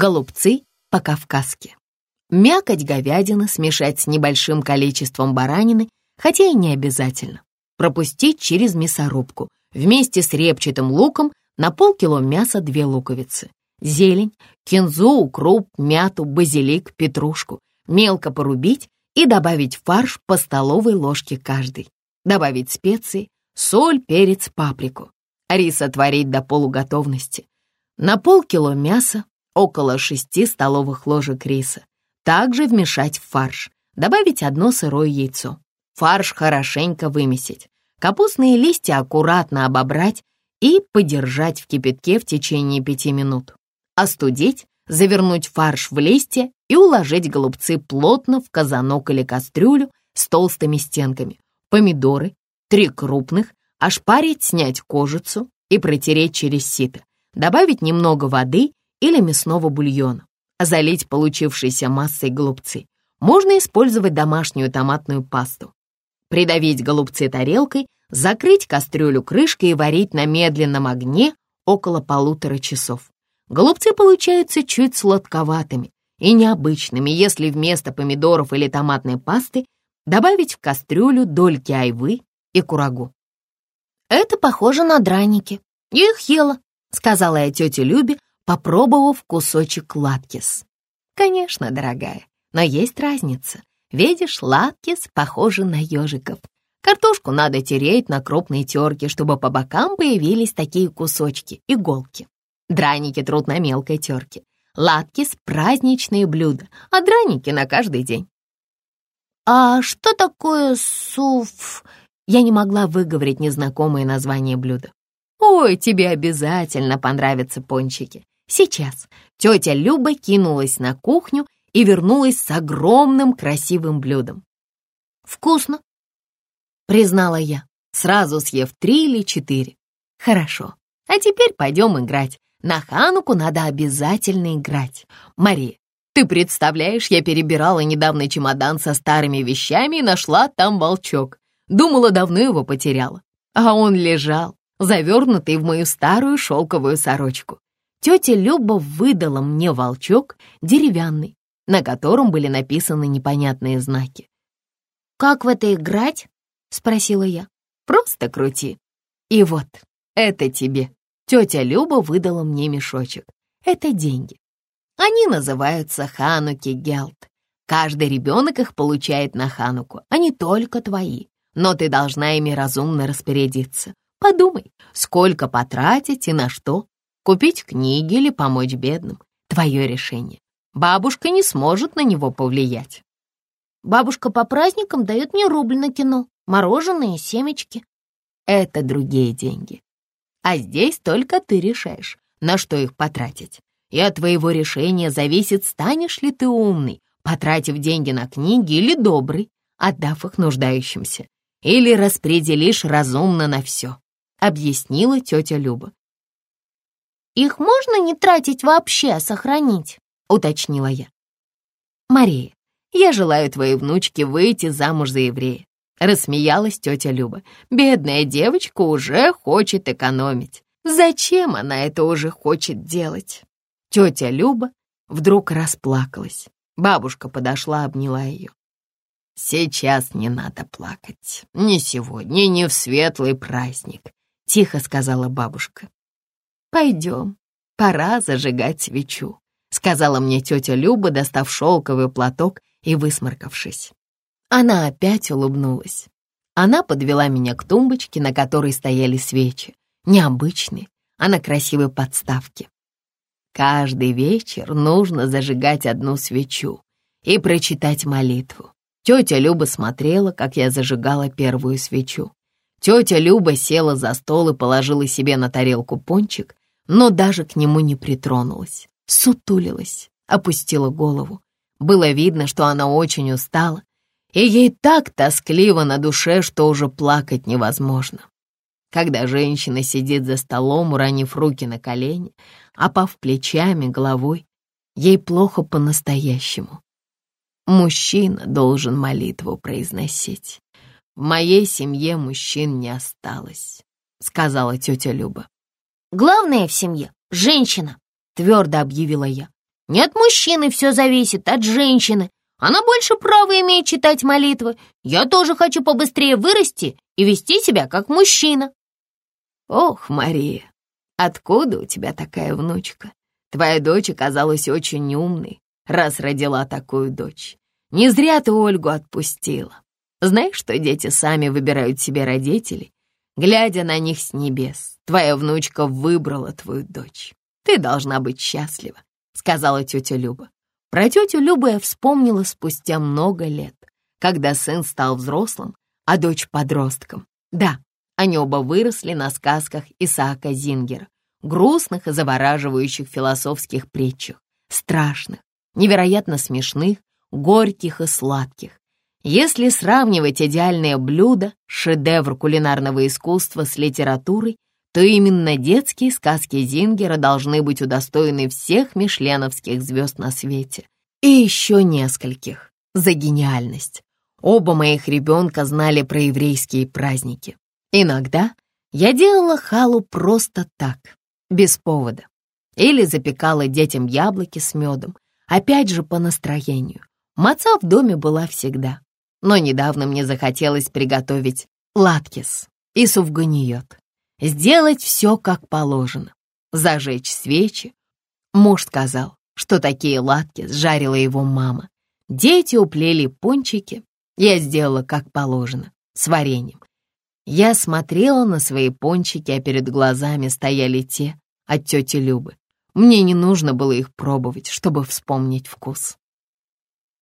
Голубцы по-кавказски. Мякоть говядины смешать с небольшим количеством баранины, хотя и не обязательно. Пропустить через мясорубку. Вместе с репчатым луком на полкило мяса две луковицы. Зелень, кинзу, укроп, мяту, базилик, петрушку. Мелко порубить и добавить фарш по столовой ложке каждый. Добавить специи, соль, перец, паприку. Рис отварить до полуготовности. На полкило мяса около 6 столовых ложек риса. Также вмешать в фарш, добавить одно сырое яйцо. Фарш хорошенько вымесить. Капустные листья аккуратно обобрать и подержать в кипятке в течение 5 минут. Остудить, завернуть фарш в листья и уложить голубцы плотно в казанок или кастрюлю с толстыми стенками. Помидоры, три крупных, ошпарить, снять кожицу и протереть через сито. Добавить немного воды или мясного бульона. Залить получившейся массой голубцы. Можно использовать домашнюю томатную пасту. Придавить голубцы тарелкой, закрыть кастрюлю крышкой и варить на медленном огне около полутора часов. Голубцы получаются чуть сладковатыми и необычными, если вместо помидоров или томатной пасты добавить в кастрюлю дольки айвы и курагу. «Это похоже на драники. Я их ела», — сказала я тете Любе, попробовав кусочек латкис. «Конечно, дорогая, но есть разница. Видишь, латкис похожи на ежиков. Картошку надо тереть на крупной терке, чтобы по бокам появились такие кусочки, иголки. Драники трут на мелкой терке. Латкис — праздничные блюда, а драники на каждый день. «А что такое суф?» Я не могла выговорить незнакомое название блюда. «Ой, тебе обязательно понравятся пончики. Сейчас тетя Люба кинулась на кухню и вернулась с огромным красивым блюдом. «Вкусно», — признала я, сразу съев три или четыре. «Хорошо, а теперь пойдем играть. На Хануку надо обязательно играть. Мария, ты представляешь, я перебирала недавно чемодан со старыми вещами и нашла там волчок. Думала, давно его потеряла. А он лежал, завернутый в мою старую шелковую сорочку тетя Люба выдала мне волчок деревянный, на котором были написаны непонятные знаки. «Как в это играть?» — спросила я. «Просто крути. И вот, это тебе». Тетя Люба выдала мне мешочек. Это деньги. Они называются Хануки Гелт. Каждый ребенок их получает на Хануку, а не только твои. Но ты должна ими разумно распорядиться. Подумай, сколько потратить и на что, Купить книги или помочь бедным — твое решение. Бабушка не сможет на него повлиять. Бабушка по праздникам дает мне рубль на кино, мороженое семечки. Это другие деньги. А здесь только ты решаешь, на что их потратить. И от твоего решения зависит, станешь ли ты умный, потратив деньги на книги, или добрый, отдав их нуждающимся, или распределишь разумно на все, объяснила тетя Люба. Их можно не тратить вообще, а сохранить?» — уточнила я. «Мария, я желаю твоей внучке выйти замуж за еврея», — рассмеялась тетя Люба. «Бедная девочка уже хочет экономить. Зачем она это уже хочет делать?» Тетя Люба вдруг расплакалась. Бабушка подошла, обняла ее. «Сейчас не надо плакать. Не сегодня, не в светлый праздник», — тихо сказала бабушка. «Пойдем, пора зажигать свечу», — сказала мне тетя Люба, достав шелковый платок и высморкавшись. Она опять улыбнулась. Она подвела меня к тумбочке, на которой стояли свечи. Необычные, а на красивой подставке. Каждый вечер нужно зажигать одну свечу и прочитать молитву. Тетя Люба смотрела, как я зажигала первую свечу. Тетя Люба села за стол и положила себе на тарелку пончик, но даже к нему не притронулась. Сутулилась, опустила голову. Было видно, что она очень устала, и ей так тоскливо на душе, что уже плакать невозможно. Когда женщина сидит за столом, уронив руки на колени, опав плечами, головой, ей плохо по-настоящему. Мужчина должен молитву произносить. В моей семье мужчин не осталось, сказала тетя Люба. Главное в семье — женщина», — твердо объявила я. Не от мужчины все зависит, от женщины. Она больше права имеет читать молитвы. Я тоже хочу побыстрее вырасти и вести себя как мужчина. Ох, Мария, откуда у тебя такая внучка? Твоя дочь оказалась очень умной, раз родила такую дочь. Не зря ты Ольгу отпустила. Знаешь, что дети сами выбирают себе родителей, глядя на них с небес. Твоя внучка выбрала твою дочь. Ты должна быть счастлива, сказала тетя Люба. Про тетю Любу я вспомнила спустя много лет, когда сын стал взрослым, а дочь подростком. Да, они оба выросли на сказках Исаака Зингера, грустных и завораживающих философских притчах, страшных, невероятно смешных, горьких и сладких. Если сравнивать идеальное блюдо, шедевр кулинарного искусства с литературой, то именно детские сказки Зингера должны быть удостоены всех мишленовских звезд на свете. И еще нескольких за гениальность. Оба моих ребенка знали про еврейские праздники. Иногда я делала халу просто так, без повода. Или запекала детям яблоки с медом, опять же по настроению. Маца в доме была всегда. Но недавно мне захотелось приготовить латкис и суфганиот. Сделать все как положено. Зажечь свечи. Муж сказал, что такие латки сжарила его мама. Дети уплели пончики. Я сделала как положено, с вареньем. Я смотрела на свои пончики, а перед глазами стояли те от тети Любы. Мне не нужно было их пробовать, чтобы вспомнить вкус.